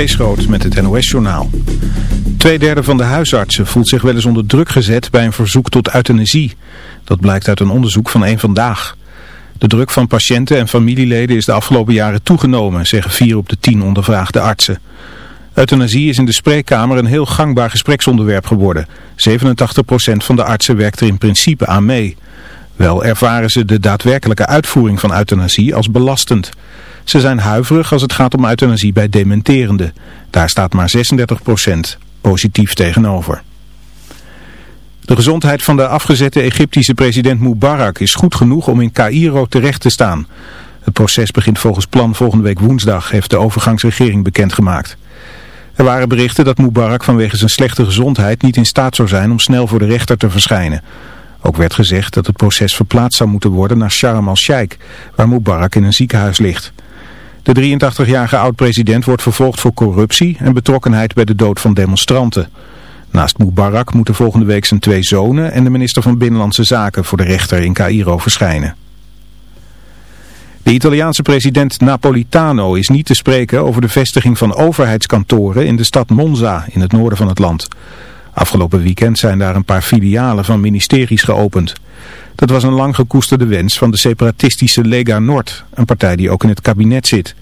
Kees met het NOS-journaal. Tweederde van de huisartsen voelt zich wel eens onder druk gezet bij een verzoek tot euthanasie. Dat blijkt uit een onderzoek van één Vandaag. De druk van patiënten en familieleden is de afgelopen jaren toegenomen, zeggen vier op de tien ondervraagde artsen. Euthanasie is in de spreekkamer een heel gangbaar gespreksonderwerp geworden. 87% van de artsen werkt er in principe aan mee. Wel ervaren ze de daadwerkelijke uitvoering van euthanasie als belastend. Ze zijn huiverig als het gaat om euthanasie bij dementerende. Daar staat maar 36% positief tegenover. De gezondheid van de afgezette Egyptische president Mubarak is goed genoeg om in Cairo terecht te staan. Het proces begint volgens plan volgende week woensdag, heeft de overgangsregering bekendgemaakt. Er waren berichten dat Mubarak vanwege zijn slechte gezondheid niet in staat zou zijn om snel voor de rechter te verschijnen. Ook werd gezegd dat het proces verplaatst zou moeten worden naar Sharm el-Sheikh, waar Mubarak in een ziekenhuis ligt. De 83-jarige oud-president wordt vervolgd voor corruptie en betrokkenheid bij de dood van demonstranten. Naast Mubarak moeten volgende week zijn twee zonen en de minister van Binnenlandse Zaken voor de rechter in Cairo verschijnen. De Italiaanse president Napolitano is niet te spreken over de vestiging van overheidskantoren in de stad Monza in het noorden van het land. Afgelopen weekend zijn daar een paar filialen van ministeries geopend. Dat was een lang gekoesterde wens van de separatistische Lega Nord, een partij die ook in het kabinet zit.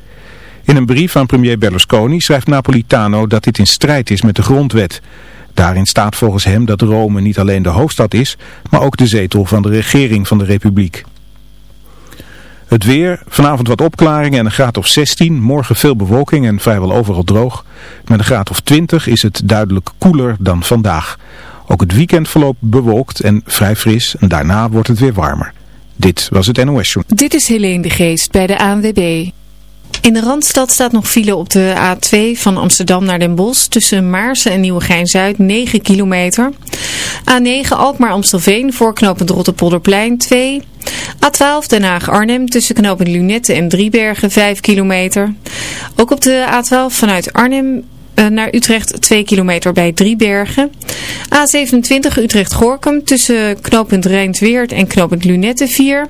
In een brief aan premier Berlusconi schrijft Napolitano dat dit in strijd is met de grondwet. Daarin staat volgens hem dat Rome niet alleen de hoofdstad is, maar ook de zetel van de regering van de republiek. Het weer, vanavond wat opklaringen en een graad of 16, morgen veel bewolking en vrijwel overal droog. Met een graad of 20 is het duidelijk koeler dan vandaag. Ook het weekend verloopt bewolkt en vrij fris en daarna wordt het weer warmer. Dit was het NOS Journal. Dit is Helene de Geest bij de ANWB. In de Randstad staat nog file op de A2 van Amsterdam naar Den Bosch tussen Maarsen en Nieuwegein-Zuid 9 kilometer. A9 Alkmaar-Amstelveen voor knooppunt Rotterpolderplein 2. A12 Den Haag-Arnhem tussen knooppunt Lunette en Driebergen 5 kilometer. Ook op de A12 vanuit Arnhem naar Utrecht 2 kilometer bij Driebergen. A27 Utrecht-Gorkum tussen knooppunt Rijnsweert en knooppunt Lunette 4.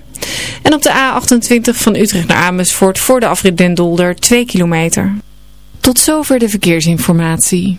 En op de A28 van Utrecht naar Amersfoort voor de afrit Den Dolder 2 kilometer. Tot zover de verkeersinformatie.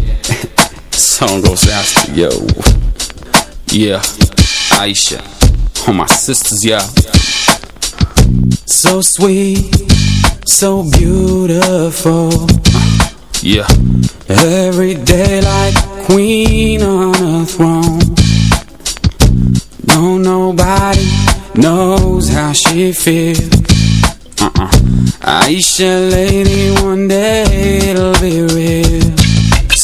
Song goes out to yo. Yeah, Aisha. All my sisters, yeah. So sweet, so beautiful. Yeah. Every day like queen on a throne. Don't nobody knows how she feels. Uh-uh. Aisha, lady, one day it'll be real.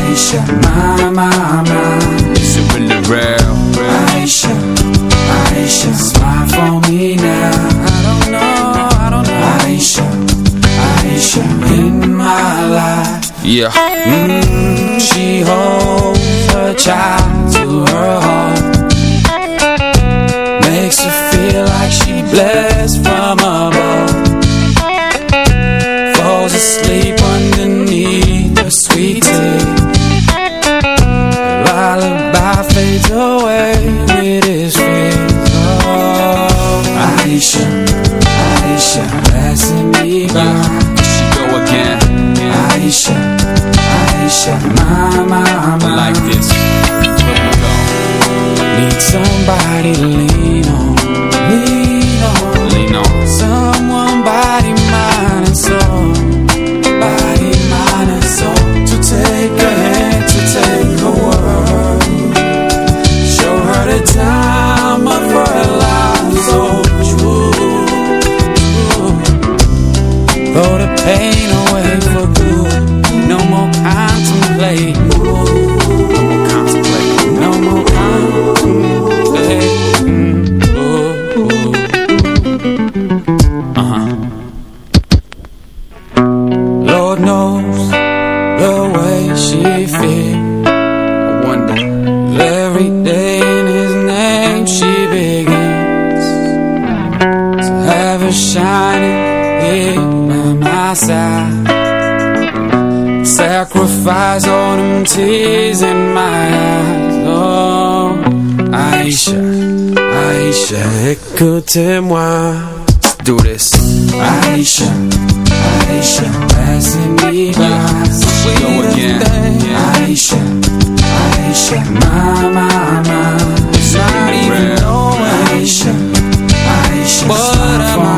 Aisha, my, my, my. Is it really real? Aisha, Aisha, smile for me now. I don't know, I don't know. Aisha, Aisha, in my life. Yeah. Mm, she holds her child to her heart. Makes her feel like she blessed from above. Falls asleep Aisha, my, my, my. Like this. Here we go. Need somebody to lean on, lean on, lean on. Someone body, mind and soul, body, mind and soul. To take a hand, to take a word. Show her the time of her life so true. Throw the pain shining here by my side. Sacrifice all them tears in my eyes. Oh, Aisha, Aisha, écoutez-moi. Do this. Aisha, Aisha, passing me by. Go again. Aisha, Aisha, my, my, my. Not even knowing. Aisha, Aisha, what am I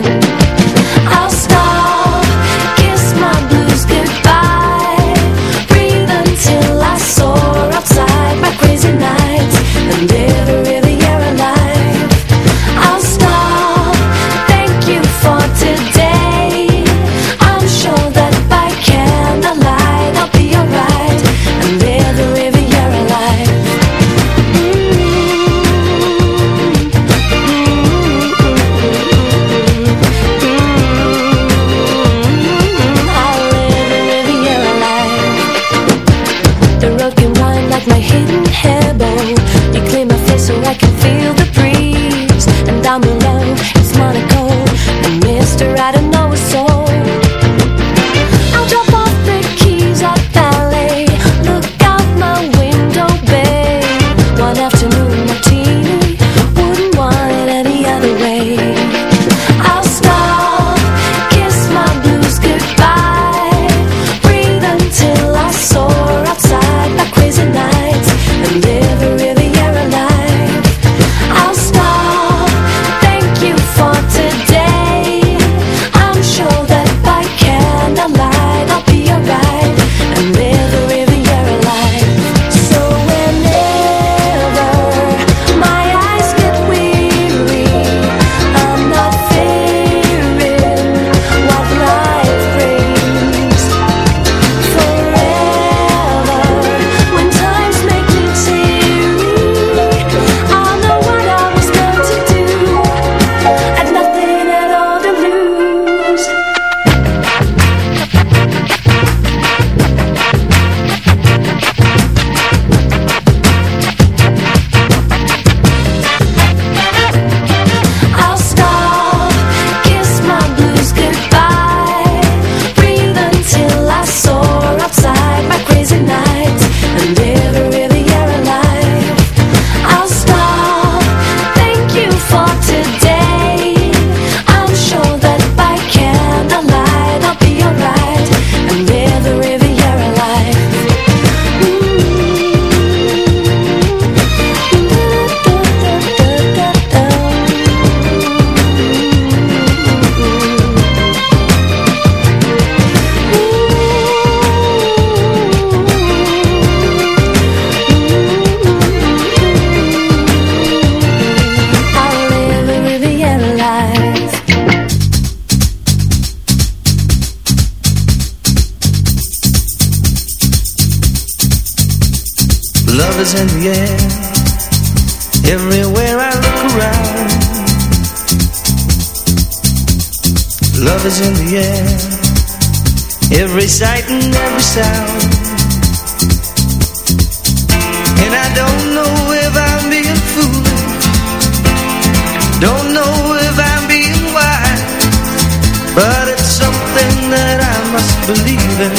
But it's something that I must believe in.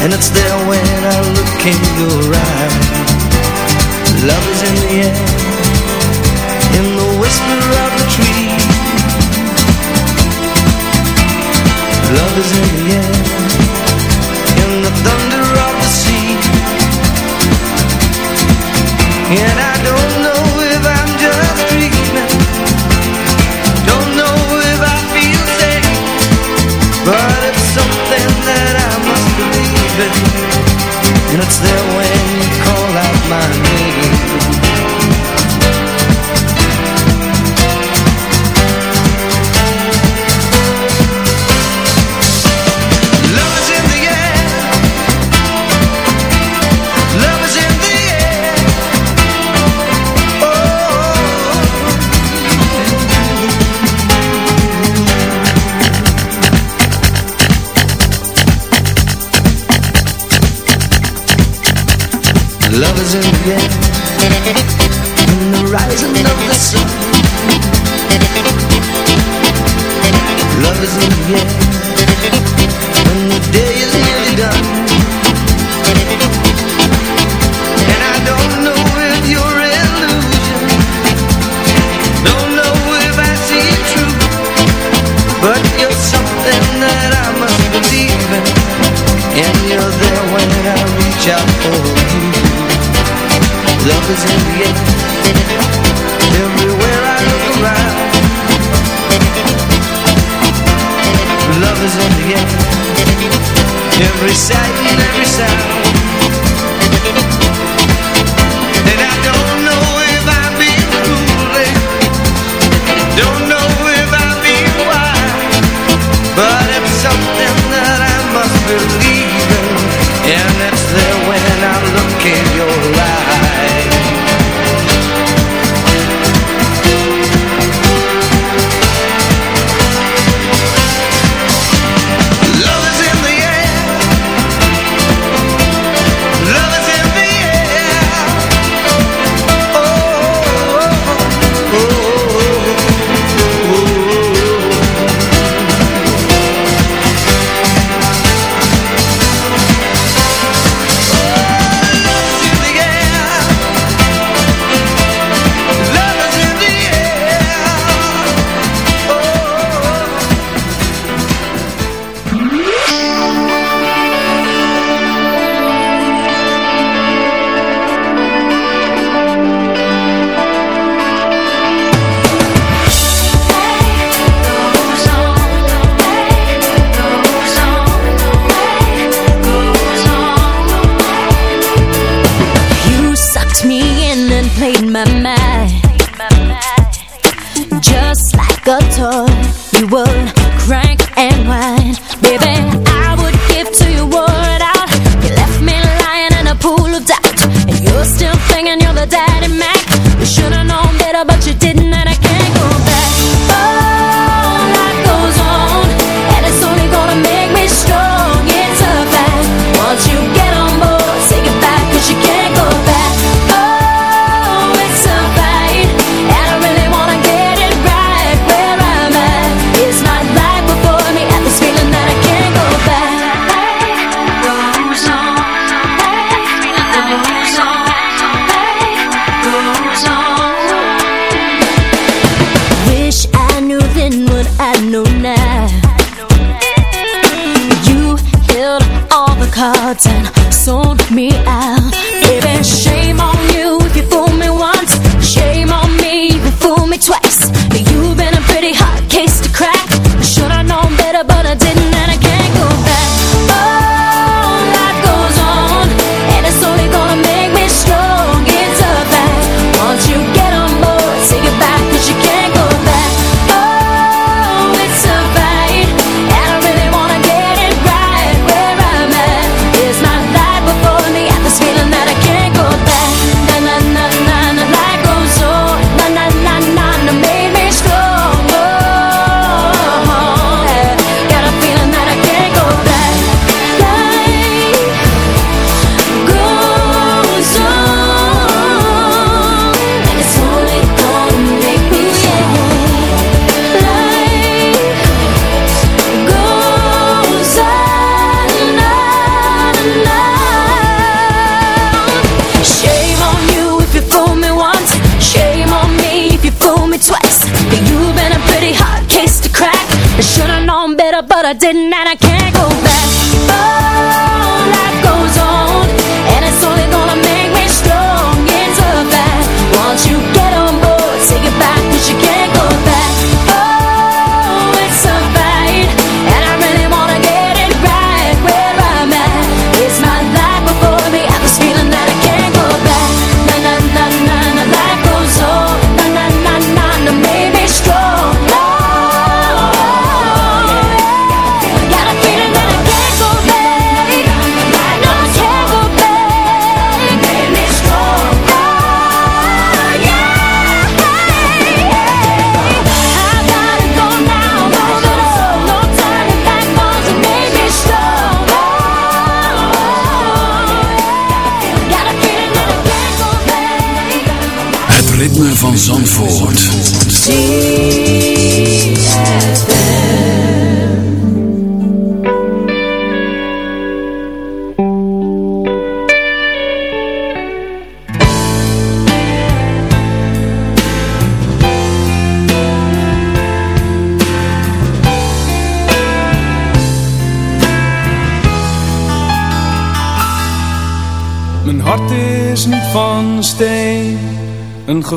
And it's there when I look in your eyes. Love is in the air In the whisper of the tree. Love is in the air In the thunder of the sea. And I and it's their way.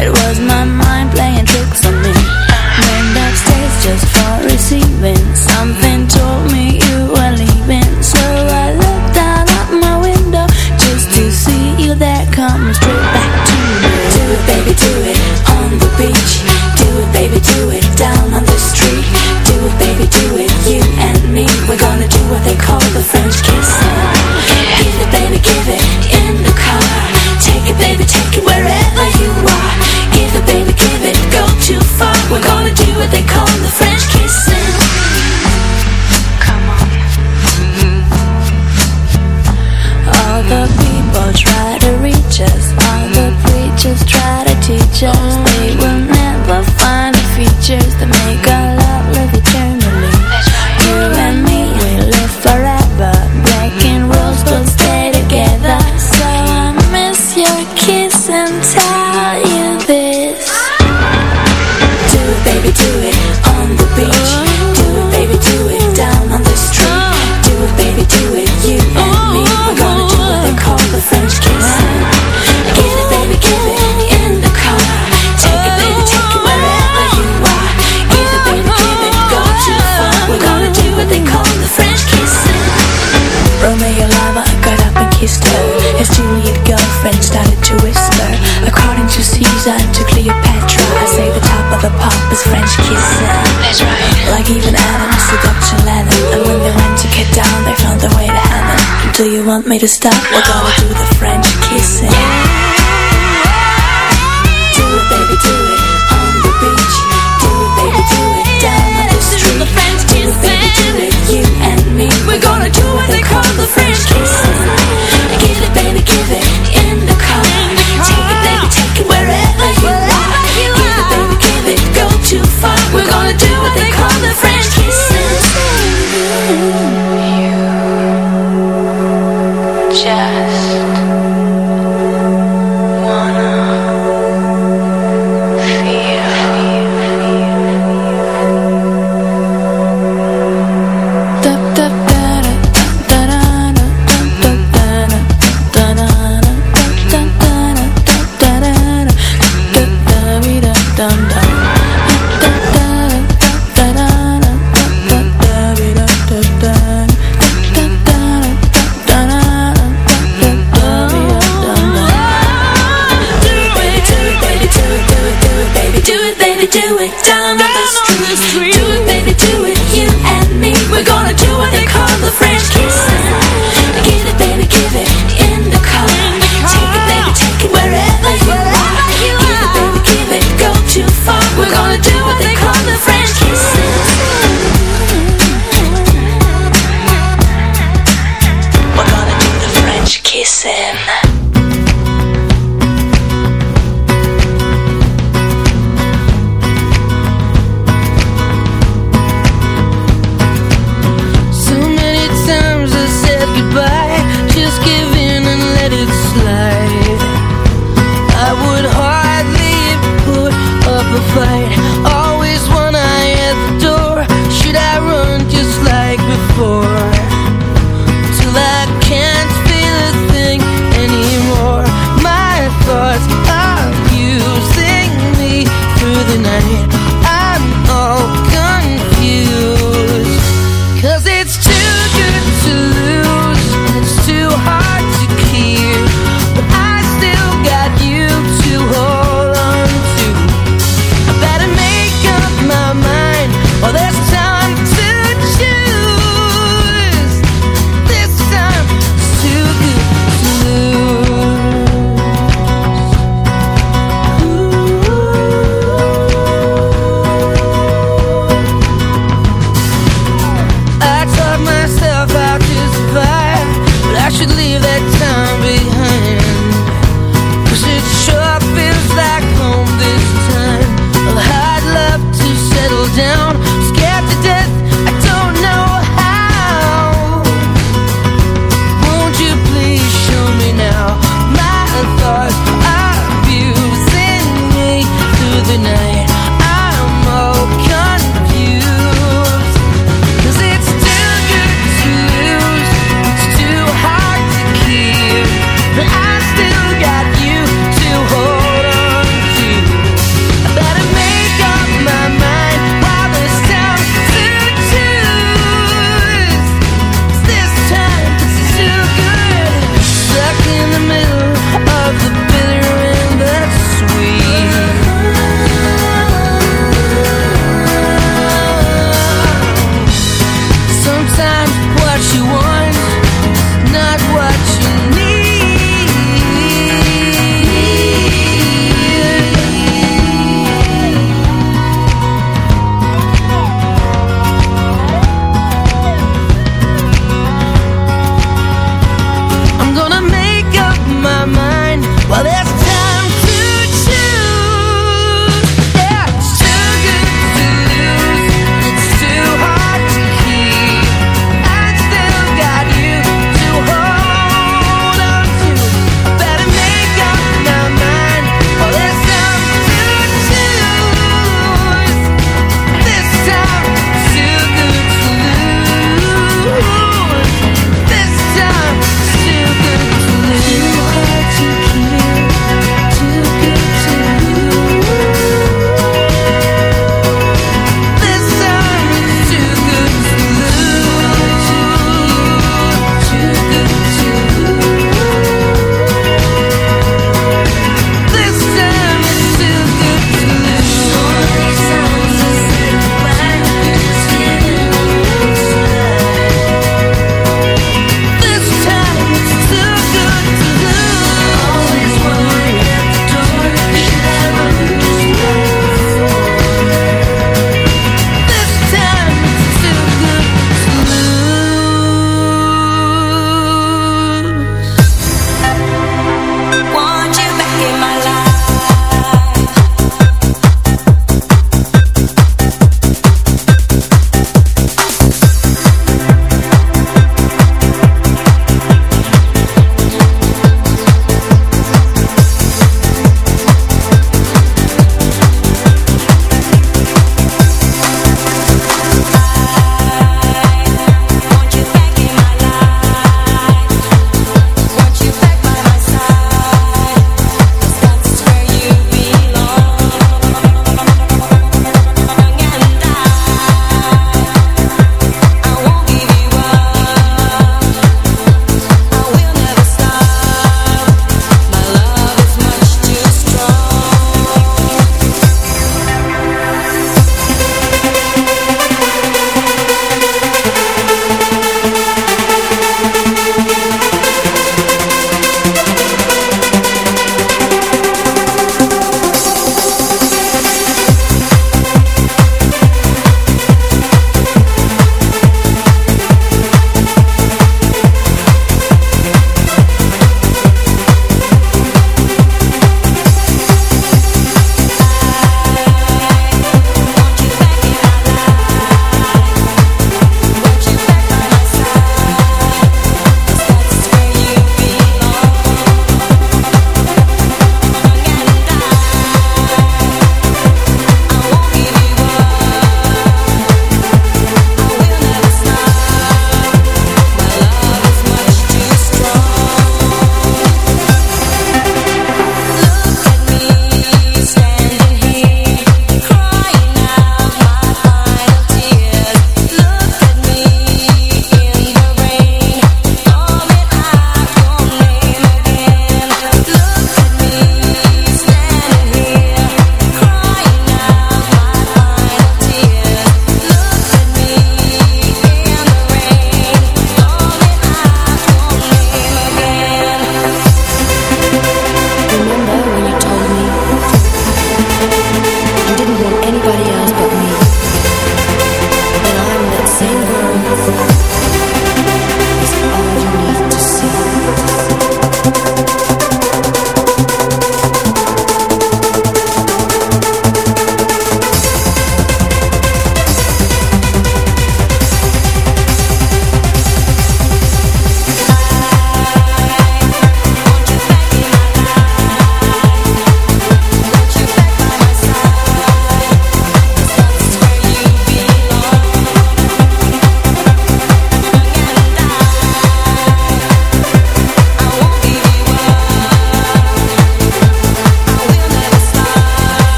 it was my mind Do you want me to stop? We're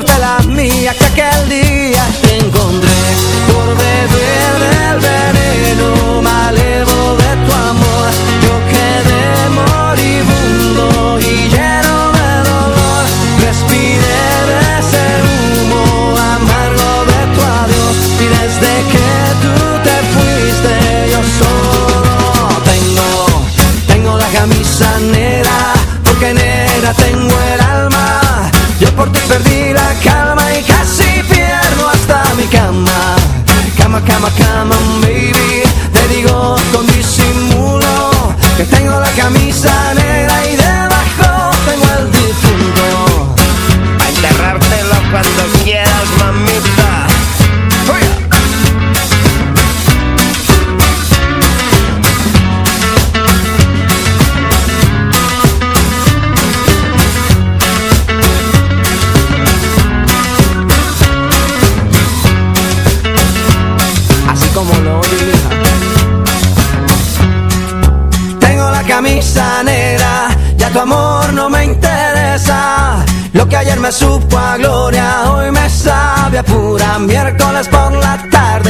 suerte la mía, que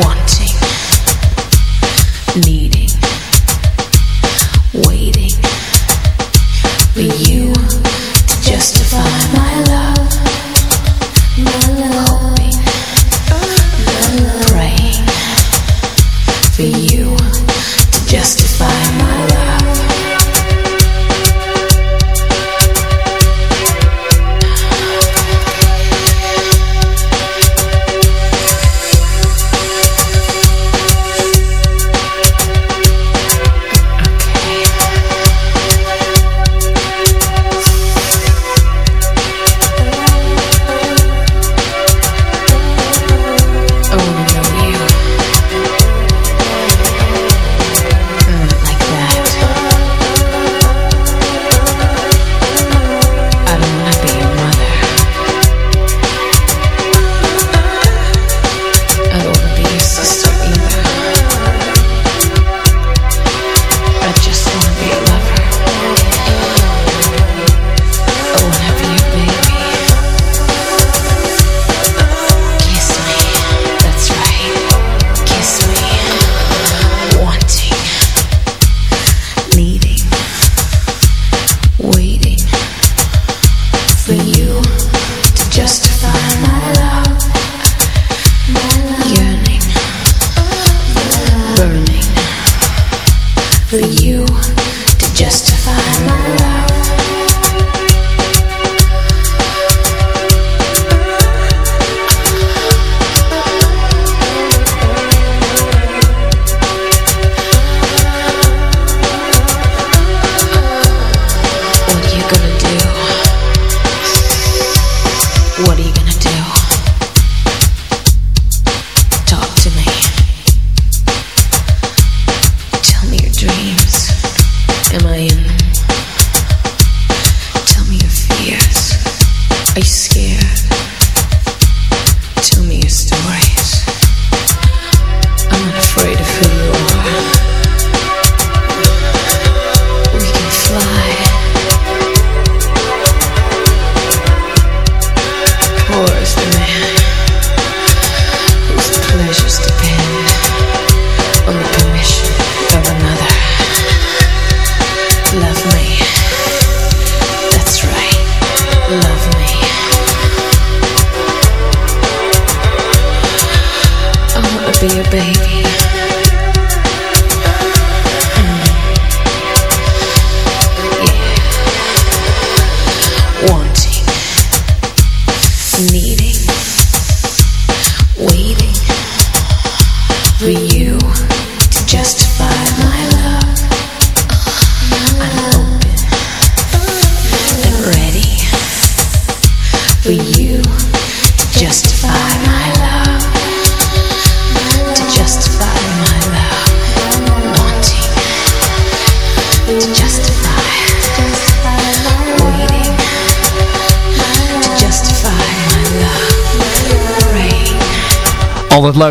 wanting, needing, waiting for you to justify my life.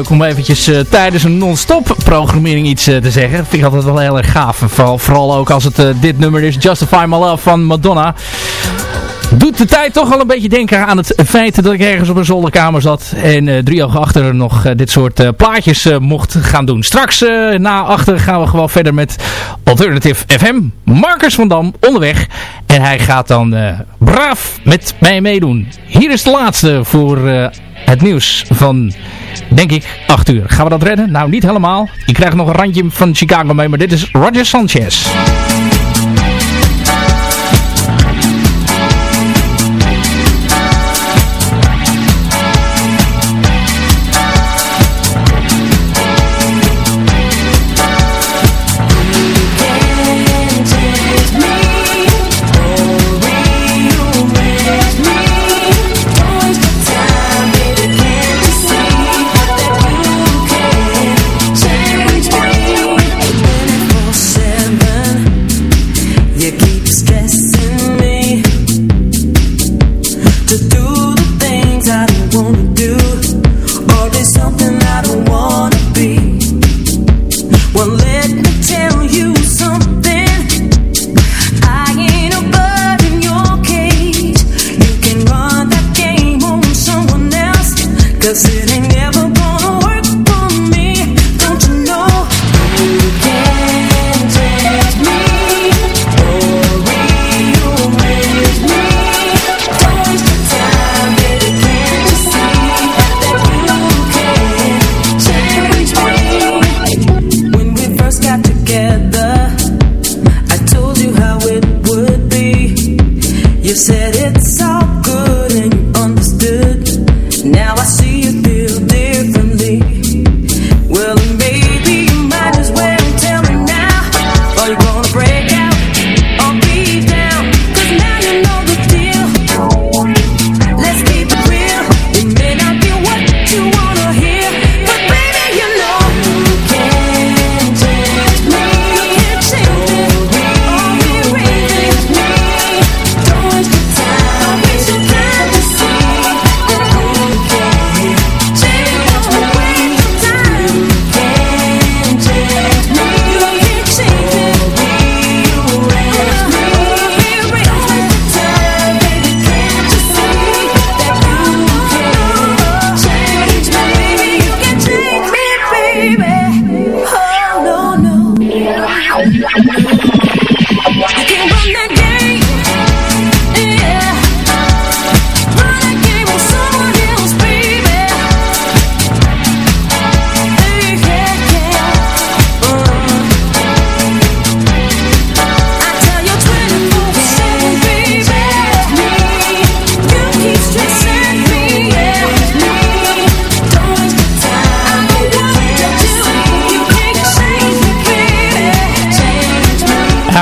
Om eventjes eh, tijdens een non-stop programmering iets eh, te zeggen. Vind ik altijd wel heel erg gaaf. Vooral, vooral ook als het eh, dit nummer is. Justify My Love van Madonna. De tijd toch wel een beetje denken aan het feit dat ik ergens op een zolderkamer zat. En eh, drie ogen achter nog eh, dit soort eh, plaatjes mocht gaan doen. Straks na achter gaan we gewoon verder met Alternative FM. Marcus van Dam onderweg. En hij gaat dan braaf met mij meedoen. Hier is de laatste voor het nieuws van, denk ik, 8 uur. Gaan we dat redden? Nou, niet helemaal. Ik krijg nog een randje van Chicago mee, maar dit is Roger Sanchez.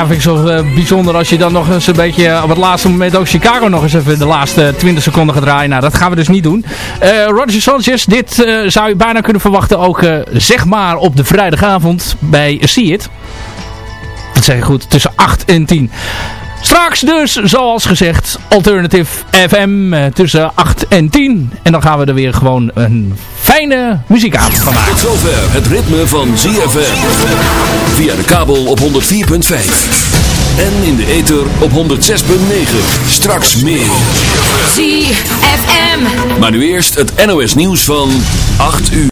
Vind ik zo bijzonder als je dan nog eens een beetje eh, op het laatste moment ook Chicago nog eens even de laatste 20 seconden gaat draaien. Nou, dat gaan we dus niet doen. Eh, Roger Sanchez, dit eh, zou je bijna kunnen verwachten ook zeg maar op de vrijdagavond bij See It. Dat zeg ik goed, tussen 8 en 10. Straks dus, zoals gezegd, Alternative FM tussen 8 en 10. En dan gaan we er weer gewoon een fijne muziekavond van maken. Tot zover het ritme van ZFM. Via de kabel op 104.5. En in de ether op 106.9. Straks meer. ZFM. Maar nu eerst het NOS nieuws van 8 uur.